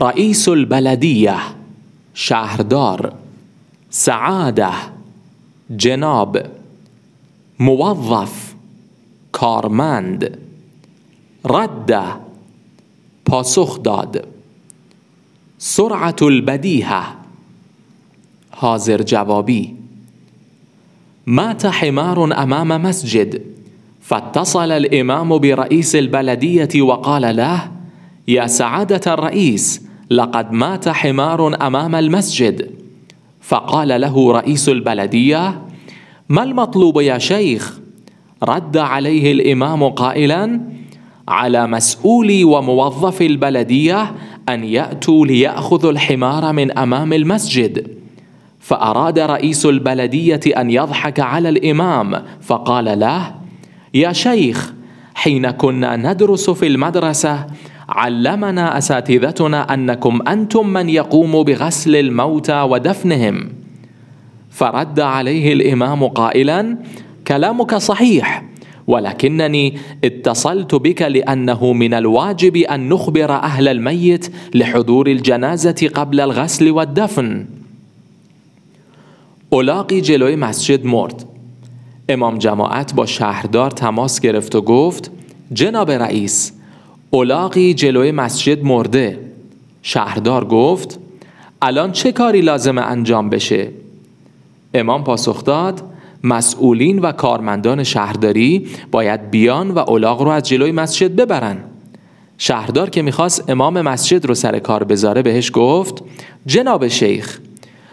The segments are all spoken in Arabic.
رئیس البلدیه شهردار سعادة جناب موظف کارمند رد پاسخ داد سرعت البدیهة. حاضر جوابی. مات حمار أمام مسجد فاتصل الإمام برئيس البلدية وقال له يا سعادة الرئيس لقد مات حمار أمام المسجد. فقال له رئيس البلدية ما المطلوب يا شيخ؟ رد عليه الإمام قائلا على مسؤولي وموظفي البلدية أن يأتوا ليأخذوا الحمار من أمام المسجد. فأراد رئيس البلدية أن يضحك على الإمام فقال له يا شيخ حين كنا ندرس في المدرسة علمنا أساتذتنا أنكم أنتم من يقوم بغسل الموتى ودفنهم. فرد عليه الإمام قائلا كلامك صحيح ولكنني اتصلت بك لأنه من الواجب أن نخبر أهل الميت لحضور الجنازة قبل الغسل والدفن. الاغی جلوی مسجد مرد. امام جماعت با شهردار تماس گرفت و گفت جناب رئیس الاغی جلوی مسجد مرده. شهردار گفت الان چه کاری لازم انجام بشه؟ امام پاسخ داد مسئولین و کارمندان شهرداری باید بیان و الاغ رو از جلوی مسجد ببرن. شهردار که می‌خواست امام مسجد رو سر کار بذاره بهش گفت جناب شیخ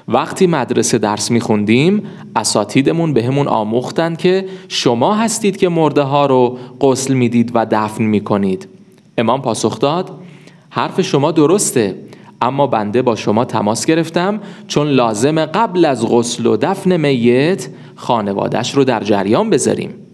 وقتی مدرسه درس میخوندیم اساتیدمون بهمون آموختن که شما هستید که مرده ها رو غسل می‌دید و دفن می‌کنید. امام پاسخ داد حرف شما درسته اما بنده با شما تماس گرفتم چون لازم قبل از غسل و دفن میت خانوادش رو در جریان بذاریم.